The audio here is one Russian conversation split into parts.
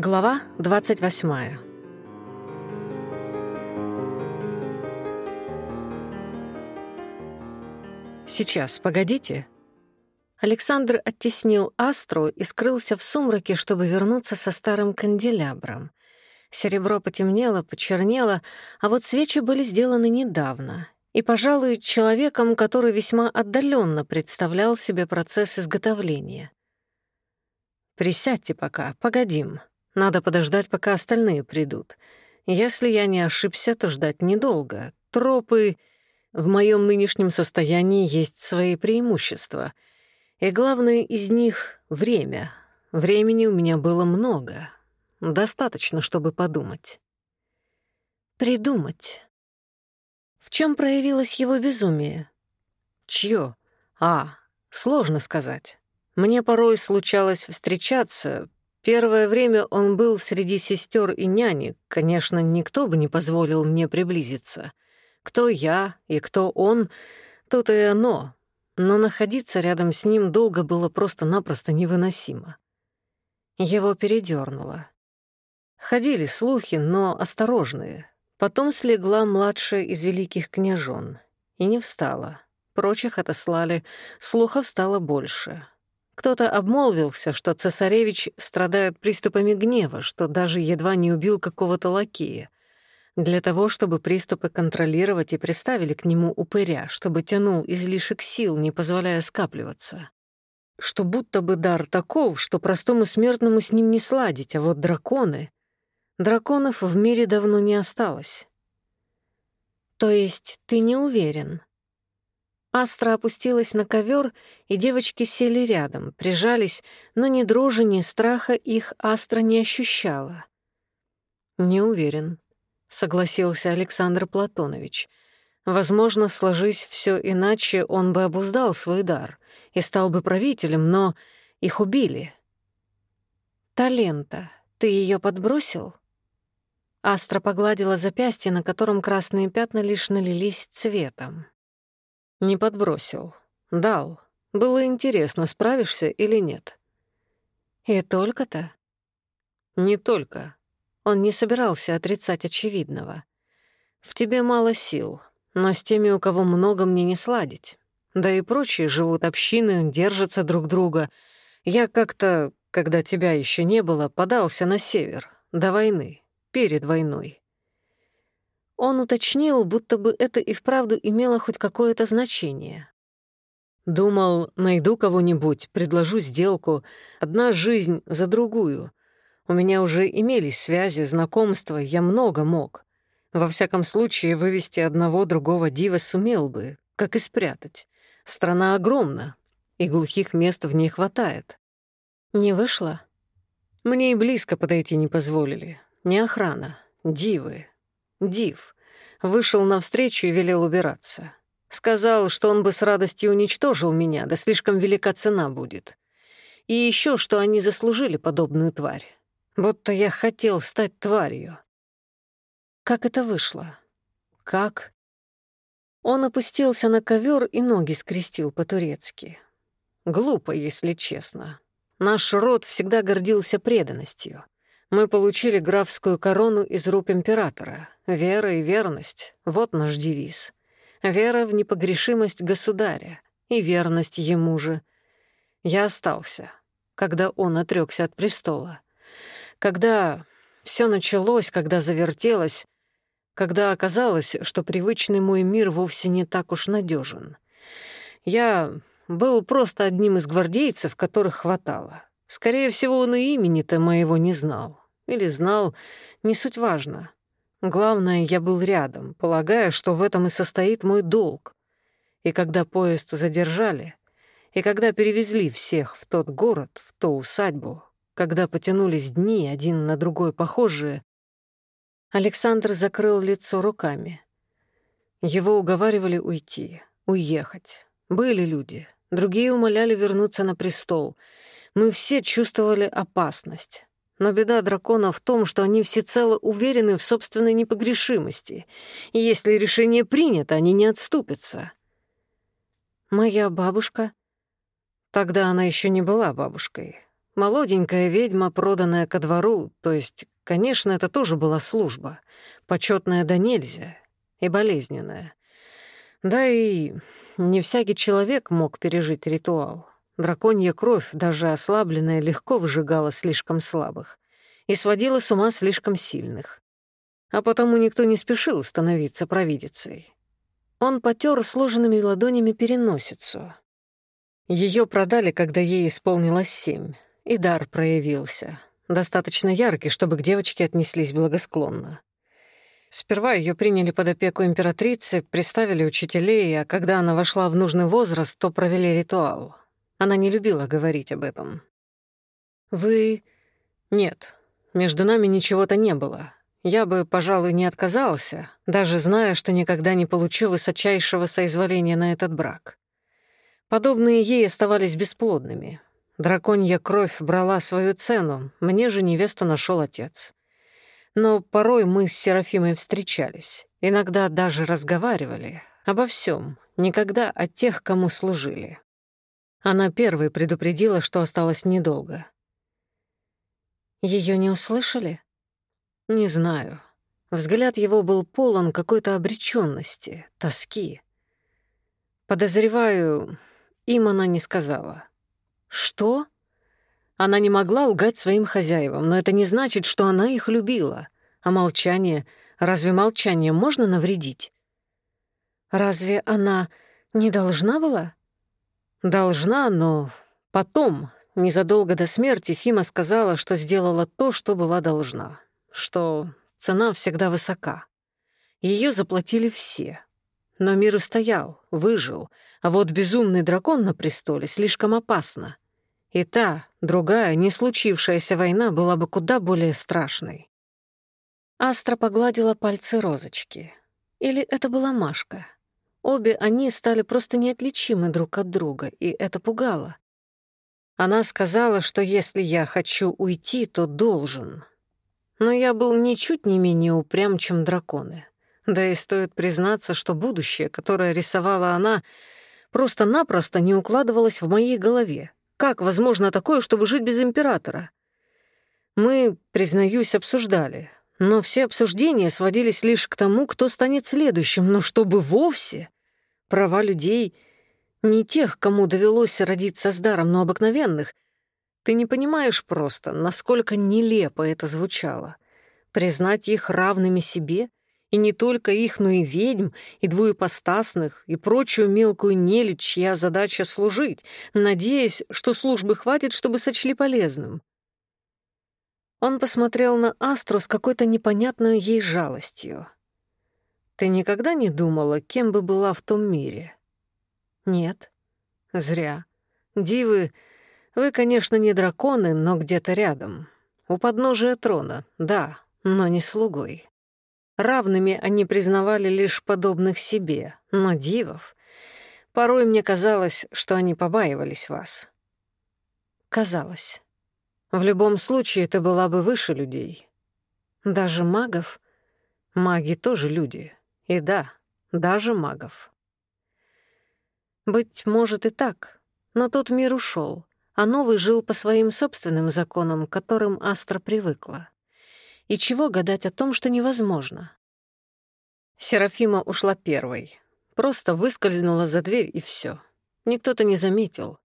Глава 28. Сейчас, погодите. Александр оттеснил Астру и скрылся в сумраке, чтобы вернуться со старым канделябром. Серебро потемнело, почернело, а вот свечи были сделаны недавно. И, пожалуй, человеком, который весьма отдаленно представлял себе процесс изготовления. «Присядьте пока, погодим», Надо подождать, пока остальные придут. Если я не ошибся, то ждать недолго. Тропы в моем нынешнем состоянии есть свои преимущества. И главное из них — время. Времени у меня было много. Достаточно, чтобы подумать. Придумать. В чем проявилось его безумие? Чье? А, сложно сказать. Мне порой случалось встречаться, Первое время он был среди сестер и няни, конечно, никто бы не позволил мне приблизиться. Кто я и кто он, тут и оно, но находиться рядом с ним долго было просто-напросто невыносимо. Его передернуло. Ходили слухи, но осторожные. Потом слегла младшая из великих княжон и не встала. Прочих отослали, слухов стало больше. Кто-то обмолвился, что цесаревич страдает приступами гнева, что даже едва не убил какого-то лакея. Для того, чтобы приступы контролировать, и приставили к нему упыря, чтобы тянул излишек сил, не позволяя скапливаться. Что будто бы дар таков, что простому смертному с ним не сладить, а вот драконы... Драконов в мире давно не осталось. «То есть ты не уверен?» Астра опустилась на ковер, и девочки сели рядом, прижались, но ни дрожи, ни страха их Астра не ощущала. «Не уверен», — согласился Александр Платонович. «Возможно, сложись все иначе, он бы обуздал свой дар и стал бы правителем, но их убили». «Талента, ты ее подбросил?» Астра погладила запястье, на котором красные пятна лишь налились цветом. Не подбросил. Дал. Было интересно, справишься или нет. И только-то? Не только. Он не собирался отрицать очевидного. В тебе мало сил, но с теми, у кого много, мне не сладить. Да и прочие живут общины, держатся друг друга. Я как-то, когда тебя еще не было, подался на север, до войны, перед войной. Он уточнил, будто бы это и вправду имело хоть какое-то значение. «Думал, найду кого-нибудь, предложу сделку. Одна жизнь за другую. У меня уже имелись связи, знакомства, я много мог. Во всяком случае, вывести одного другого дива сумел бы, как и спрятать. Страна огромна, и глухих мест в ней хватает». «Не вышло?» «Мне и близко подойти не позволили. Не охрана, дивы, Див, вышел навстречу и велел убираться. Сказал, что он бы с радостью уничтожил меня, да слишком велика цена будет. И еще, что они заслужили подобную тварь. Будто я хотел стать тварью. Как это вышло? Как? Он опустился на ковер и ноги скрестил по-турецки. Глупо, если честно. Наш род всегда гордился преданностью. Мы получили графскую корону из рук императора — Вера и верность — вот наш девиз. Вера в непогрешимость государя и верность ему же. Я остался, когда он отрекся от престола. Когда все началось, когда завертелось, когда оказалось, что привычный мой мир вовсе не так уж надежен. Я был просто одним из гвардейцев, которых хватало. Скорее всего, он и имени-то моего не знал. Или знал, не суть важно. Главное, я был рядом, полагая, что в этом и состоит мой долг. И когда поезд задержали, и когда перевезли всех в тот город, в ту усадьбу, когда потянулись дни, один на другой похожие, Александр закрыл лицо руками. Его уговаривали уйти, уехать. Были люди, другие умоляли вернуться на престол. Мы все чувствовали опасность. Но беда дракона в том, что они всецело уверены в собственной непогрешимости. И если решение принято, они не отступятся. «Моя бабушка?» Тогда она еще не была бабушкой. Молоденькая ведьма, проданная ко двору, то есть, конечно, это тоже была служба. Почетная да нельзя и болезненная. Да и не всякий человек мог пережить ритуал. Драконья кровь, даже ослабленная, легко выжигала слишком слабых и сводила с ума слишком сильных. А потому никто не спешил становиться провидицей. Он потер сложенными ладонями переносицу. Ее продали, когда ей исполнилось семь, и дар проявился. Достаточно яркий, чтобы к девочке отнеслись благосклонно. Сперва ее приняли под опеку императрицы, представили учителей, а когда она вошла в нужный возраст, то провели ритуал — она не любила говорить об этом. «Вы...» «Нет, между нами ничего-то не было. Я бы, пожалуй, не отказался, даже зная, что никогда не получу высочайшего соизволения на этот брак. Подобные ей оставались бесплодными. Драконья кровь брала свою цену, мне же невесту нашел отец. Но порой мы с Серафимой встречались, иногда даже разговаривали обо всем, никогда о тех, кому служили. Она первой предупредила, что осталось недолго. Ее не услышали? Не знаю. Взгляд его был полон какой-то обреченности, тоски. Подозреваю, им она не сказала. Что? Она не могла лгать своим хозяевам, но это не значит, что она их любила. А молчание... Разве молчание можно навредить? Разве она не должна была? Должна, но потом, незадолго до смерти, Фима сказала, что сделала то, что была должна. Что цена всегда высока. Ее заплатили все. Но мир устоял, выжил, а вот безумный дракон на престоле слишком опасно. И та, другая, не случившаяся война была бы куда более страшной. Астра погладила пальцы розочки. Или это была Машка? Обе они стали просто неотличимы друг от друга, и это пугало. Она сказала, что если я хочу уйти, то должен. Но я был ничуть не менее упрям, чем драконы. Да и стоит признаться, что будущее, которое рисовала она, просто-напросто не укладывалось в моей голове. Как возможно такое, чтобы жить без императора? Мы, признаюсь, обсуждали, но все обсуждения сводились лишь к тому, кто станет следующим, но чтобы вовсе права людей, не тех, кому довелось родиться с даром, но обыкновенных. Ты не понимаешь просто, насколько нелепо это звучало. Признать их равными себе, и не только их, но и ведьм, и двуепостасных, и прочую мелкую нелюдь, чья задача — служить, надеясь, что службы хватит, чтобы сочли полезным. Он посмотрел на Астру с какой-то непонятной ей жалостью. Ты никогда не думала, кем бы была в том мире? Нет. Зря. Дивы, вы, конечно, не драконы, но где-то рядом. У подножия трона, да, но не слугой. Равными они признавали лишь подобных себе, но дивов. Порой мне казалось, что они побаивались вас. Казалось. В любом случае, ты была бы выше людей. Даже магов. Маги тоже люди. И да, даже магов. Быть может и так, но тот мир ушел, а новый жил по своим собственным законам, к которым Астра привыкла. И чего гадать о том, что невозможно? Серафима ушла первой. Просто выскользнула за дверь, и все. Никто-то не заметил.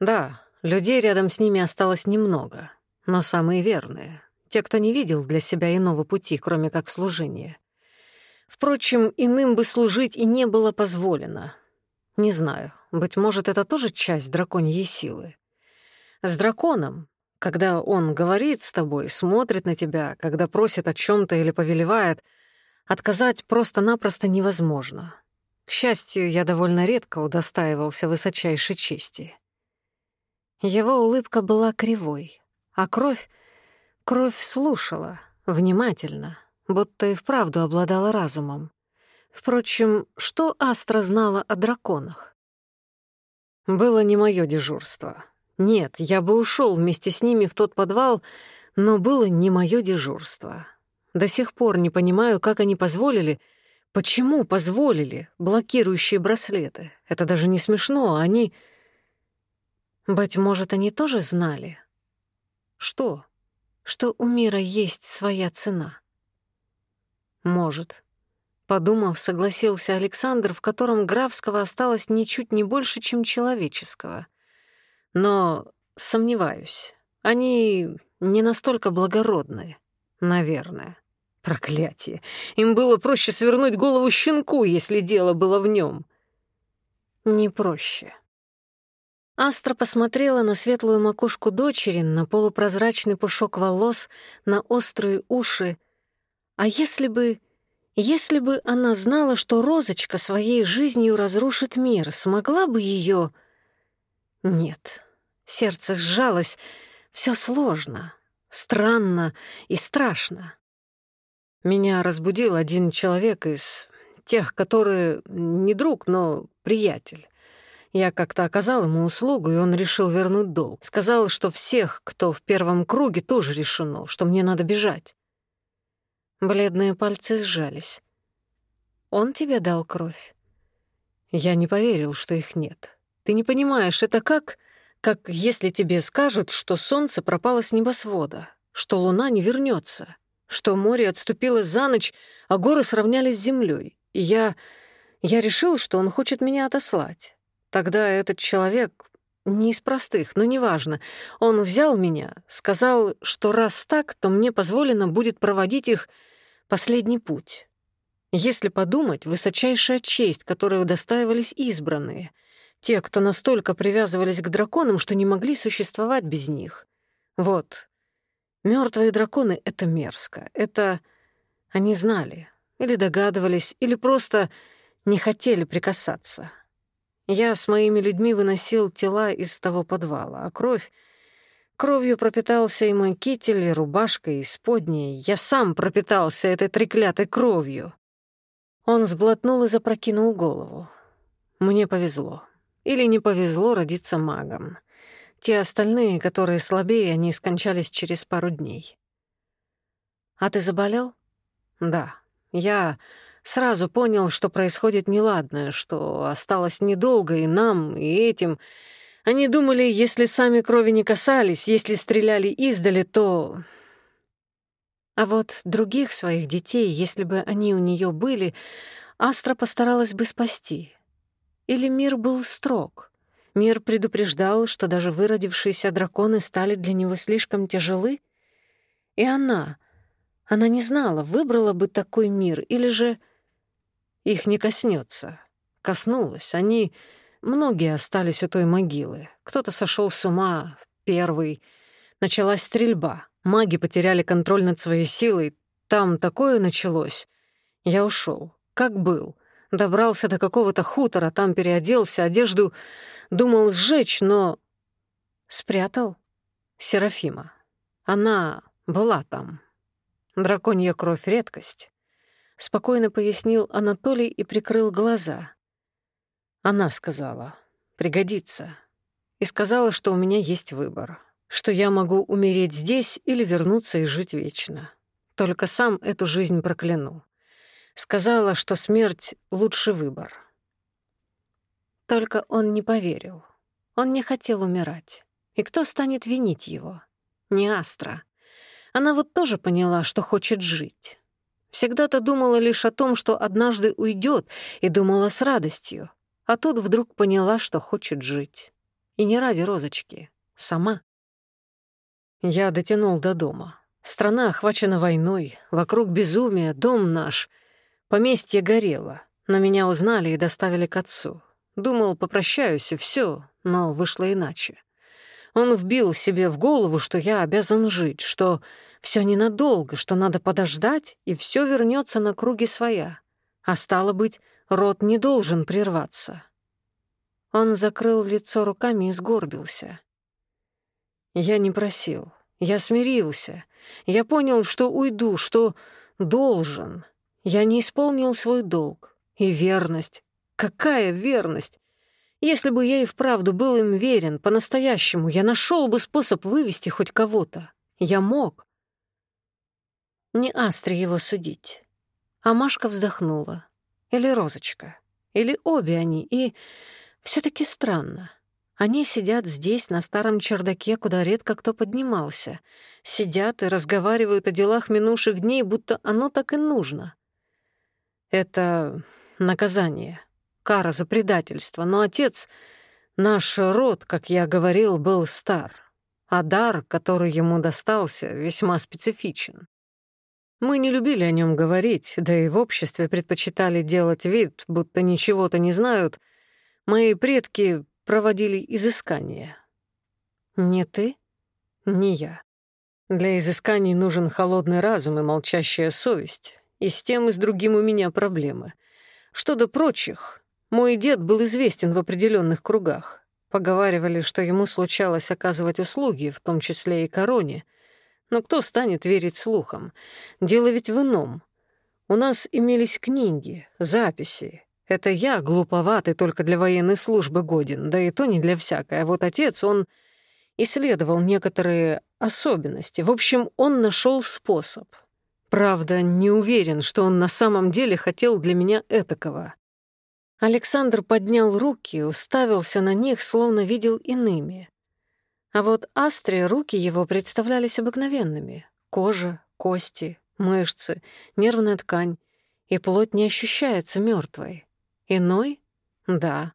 Да, людей рядом с ними осталось немного, но самые верные. Те, кто не видел Впрочем, иным бы служить и не было позволено. Не знаю, быть может, это тоже часть драконьей силы. С драконом, когда он говорит с тобой, смотрит на тебя, когда просит о чем то или повелевает, отказать просто-напросто невозможно. К счастью, я довольно редко удостаивался высочайшей чести. Его улыбка была кривой, а кровь... кровь слушала, внимательно — будто и вправду обладала разумом. Впрочем, что Астра знала о драконах? Было не мое дежурство. Нет, я бы ушел вместе с ними в тот подвал, но было не мое дежурство. До сих пор не понимаю, как они позволили... Почему позволили блокирующие браслеты? Это даже не смешно, они... Быть может, они тоже знали? Что? Что у мира есть своя цена? Может. Подумав, согласился Александр, в котором графского осталось ничуть не больше, чем человеческого. Но сомневаюсь. Они не настолько благородные, наверное. Проклятие. Им было проще свернуть голову щенку, если дело было в нем. Не проще. Астра посмотрела на светлую макушку дочери, на полупрозрачный пушок волос, на острые уши. А если бы... Если бы она знала, что Розочка своей жизнью разрушит мир, смогла бы ее? Нет. Сердце сжалось. Все сложно, странно и страшно. Меня разбудил один человек из тех, которые не друг, но приятель. Я как-то оказал ему услугу, и он решил вернуть долг. Сказал, что всех, кто в первом круге, тоже решено, что мне надо бежать. Бледные пальцы сжались. «Он тебе дал кровь?» «Я не поверил, что их нет. Ты не понимаешь, это как...» «Как если тебе скажут, что солнце пропало с небосвода, что луна не вернется, что море отступило за ночь, а горы сравнялись с землей. И я... я решил, что он хочет меня отослать. Тогда этот человек, не из простых, но неважно, он взял меня, сказал, что раз так, то мне позволено будет проводить их последний путь. Если подумать, высочайшая честь, которой удостаивались избранные, те, кто настолько привязывались к драконам, что не могли существовать без них. Вот. Мертвые драконы — это мерзко. Это они знали, или догадывались, или просто не хотели прикасаться. Я с моими людьми выносил тела из того подвала, а кровь Кровью пропитался и мой китель, и рубашка, и сподней. Я сам пропитался этой треклятой кровью. Он сглотнул и запрокинул голову. Мне повезло. Или не повезло родиться магом. Те остальные, которые слабее, они скончались через пару дней. «А ты заболел?» «Да. Я сразу понял, что происходит неладное, что осталось недолго и нам, и этим...» Они думали, если сами крови не касались, если стреляли издали, то... А вот других своих детей, если бы они у нее были, Астра постаралась бы спасти. Или мир был строг. Мир предупреждал, что даже выродившиеся драконы стали для него слишком тяжелы. И она... Она не знала, выбрала бы такой мир, или же... Их не коснется. Коснулась. Они Многие остались у той могилы. Кто-то сошел с ума, первый. Началась стрельба. Маги потеряли контроль над своей силой. Там такое началось. Я ушел, Как был. Добрался до какого-то хутора, там переоделся, одежду думал сжечь, но... Спрятал? Серафима. Она была там. Драконья кровь — редкость. Спокойно пояснил Анатолий и прикрыл глаза. Она сказала, пригодится. И сказала, что у меня есть выбор, что я могу умереть здесь или вернуться и жить вечно. Только сам эту жизнь прокляну. Сказала, что смерть — лучший выбор. Только он не поверил. Он не хотел умирать. И кто станет винить его? Не Астра. Она вот тоже поняла, что хочет жить. Всегда-то думала лишь о том, А тут вдруг поняла, что хочет жить. И не ради розочки. Сама. Я дотянул до дома. Страна охвачена войной, вокруг безумие, дом наш. Поместье горело, но меня узнали и доставили к отцу. Думал, попрощаюсь и все, но вышло иначе. Он вбил себе в голову, что я обязан жить, что все ненадолго, что надо подождать, и все вернется на круги своя. А стало быть, Рот не должен прерваться. Он закрыл лицо руками и сгорбился. Я не просил. Я смирился. Я понял, что уйду, что должен. Я не исполнил свой долг. И верность. Какая верность? Если бы я и вправду был им верен, по-настоящему, я нашел бы способ вывести хоть кого-то. Я мог. Не Астре его судить. А Машка вздохнула. Или Розочка. Или обе они. И все таки странно. Они сидят здесь, на старом чердаке, куда редко кто поднимался. Сидят и разговаривают о делах минувших дней, будто оно так и нужно. Это наказание, кара за предательство. Но отец, наш род, как я говорил, был стар, а дар, который ему достался, весьма специфичен. Мы не любили о нем говорить, да и в обществе предпочитали делать вид, будто ничего-то не знают. Мои предки проводили изыскания. Не ты, не я. Для изысканий нужен холодный разум и молчащая совесть, и с тем, и с другим у меня проблемы. Что до прочих, мой дед был известен в определенных кругах. Поговаривали, что ему случалось оказывать услуги, в том числе и короне. Но кто станет верить слухам? Дело ведь в ином. У нас имелись книги, записи, это я, глуповатый, только для военной службы годен, да и то не для всякой. А вот отец, он исследовал некоторые особенности. В общем, он нашел способ. Правда, не уверен, что он на самом деле хотел для меня этакого. Александр поднял руки, уставился на них, словно видел иными. А вот Астре руки его представлялись обыкновенными. Кожа, кости, мышцы, нервная ткань, и плоть не ощущается мертвой. Иной? Да.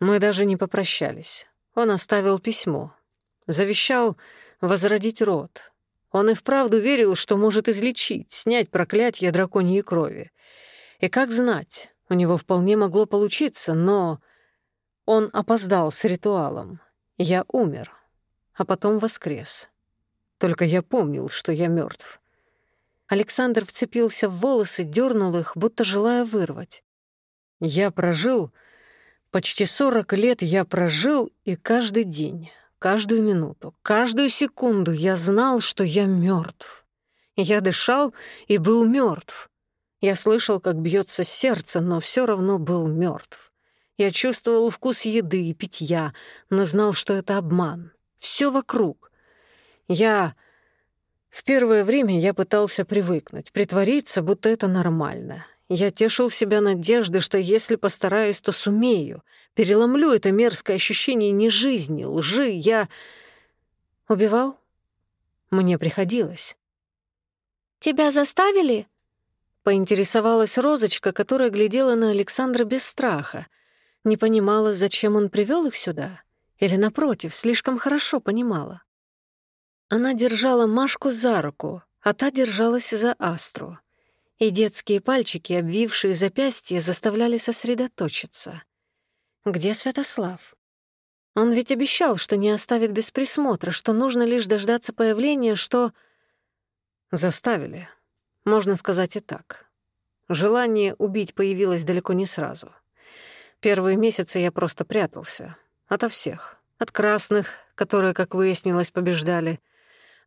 Мы даже не попрощались. Он оставил письмо. Завещал возродить род. Он и вправду верил, что может излечить, снять проклятие драконьей крови. И как знать, у него вполне могло получиться, но... Он опоздал с ритуалом. Я умер, а потом воскрес. Только я помнил, что я мертв. Александр вцепился в волосы, дернул их, будто желая вырвать. Я прожил, почти сорок лет я прожил, и каждый день, каждую минуту, каждую секунду я знал, что я мертв. Я дышал и был мертв. Я слышал, как бьется сердце, но все равно был мертв. Я чувствовал вкус еды и питья, но знал, что это обман. Все вокруг. Я в первое время я пытался привыкнуть, притвориться, будто это нормально. Я тешил себя надеждой, что если постараюсь, то сумею. Переломлю это мерзкое ощущение не жизни, лжи. Я... Убивал? Мне приходилось. «Тебя заставили?» Поинтересовалась Не понимала, зачем он привел их сюда, или, напротив, слишком хорошо понимала. Она держала Машку за руку, а та держалась за Астру. И детские пальчики, обвившие запястье, заставляли сосредоточиться. Где Святослав? Он ведь обещал, что не оставит без присмотра, что нужно лишь дождаться появления, что... Заставили. Можно сказать и так. Желание убить появилось далеко не сразу. — Первые месяцы я просто прятался. Ото всех. От красных, которые, как выяснилось, побеждали.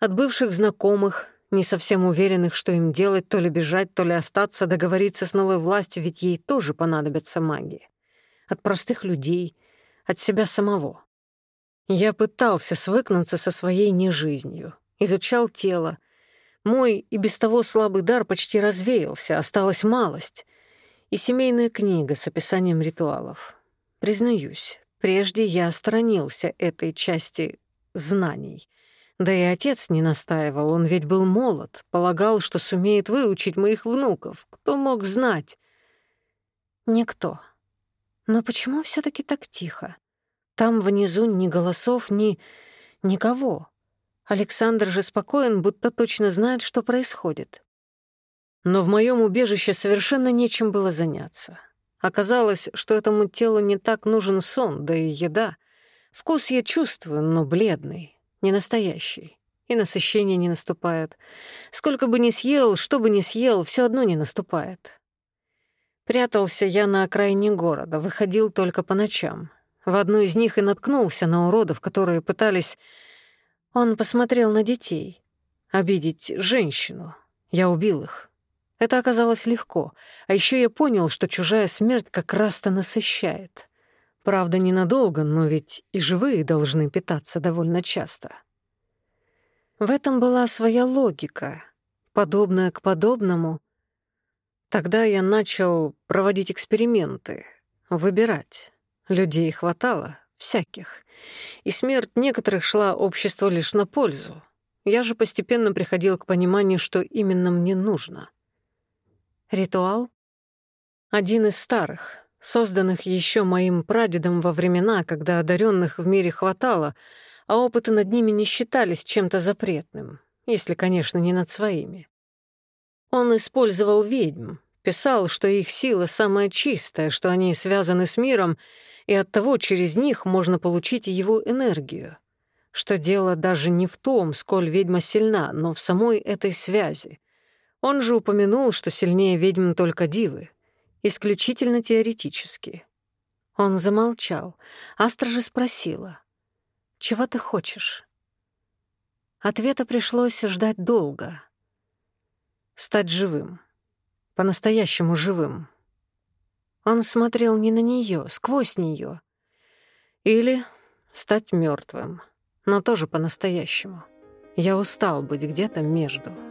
От бывших знакомых, не совсем уверенных, что им делать, то ли бежать, то ли остаться, договориться с новой властью, ведь ей тоже понадобятся маги. От простых людей, от себя самого. Я пытался свыкнуться со своей нежизнью, изучал тело. Мой и без того слабый дар почти развеялся, осталась малость. И семейная книга с описанием ритуалов. Признаюсь, прежде я сторонился этой части знаний — да и отец не настаивал, он ведь был молод, полагал, что сумеет выучить моих внуков. Кто мог знать? Никто. Но почему все таки так тихо? Там внизу ни голосов, ни... никого. Александр же спокоен, будто точно знает, что происходит. Но в моем убежище совершенно нечем было заняться. Оказалось, что этому телу не так нужен сон, да и еда. Вкус я чувствую, но бледный, не настоящий. И насыщение не наступает. Сколько бы ни съел, что бы ни съел, все одно не наступает. Прятался я на окраине города, выходил только по ночам. В одну из них и наткнулся на уродов, которые пытались... Он посмотрел на детей. Обидеть женщину. Я убил их. Это оказалось легко, а еще я понял, что чужая смерть как раз-то насыщает. Правда, ненадолго, но ведь и живые должны питаться довольно часто. В этом была своя логика, подобная к подобному. Тогда я начал проводить эксперименты, выбирать. Людей хватало, всяких. И смерть некоторых шла обществу лишь на пользу. Я же постепенно приходил к пониманию, что именно мне нужно — Ритуал? Один из старых, созданных еще моим прадедом во времена, когда одаренных в мире хватало, а опыты над ними не считались чем-то запретным, если, конечно, не над своими. Он использовал ведьм, писал, что их сила самая чистая, что они связаны с миром, и оттого через них можно получить его энергию. Что дело даже не в том, сколь ведьма сильна, но в самой этой связи. Он же упомянул, что сильнее ведьм только дивы. Исключительно теоретически. Он замолчал. Астра же спросила. «Чего ты хочешь?» Ответа пришлось ждать долго. «Стать живым. По-настоящему живым». Он смотрел не на нее, сквозь нее. Или стать мертвым, но тоже по-настоящему. Я устал быть где-то между.